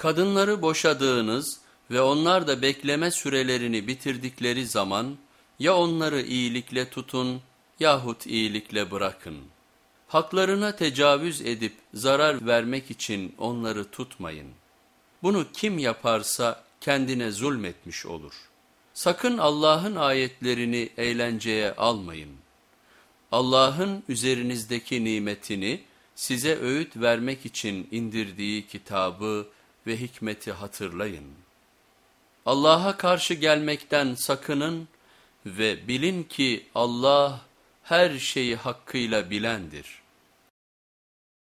Kadınları boşadığınız ve onlar da bekleme sürelerini bitirdikleri zaman ya onları iyilikle tutun yahut iyilikle bırakın. Haklarına tecavüz edip zarar vermek için onları tutmayın. Bunu kim yaparsa kendine zulmetmiş olur. Sakın Allah'ın ayetlerini eğlenceye almayın. Allah'ın üzerinizdeki nimetini size öğüt vermek için indirdiği kitabı ve hikmeti hatırlayın. Allah'a karşı gelmekten sakının ve bilin ki Allah her şeyi hakkıyla bilendir.''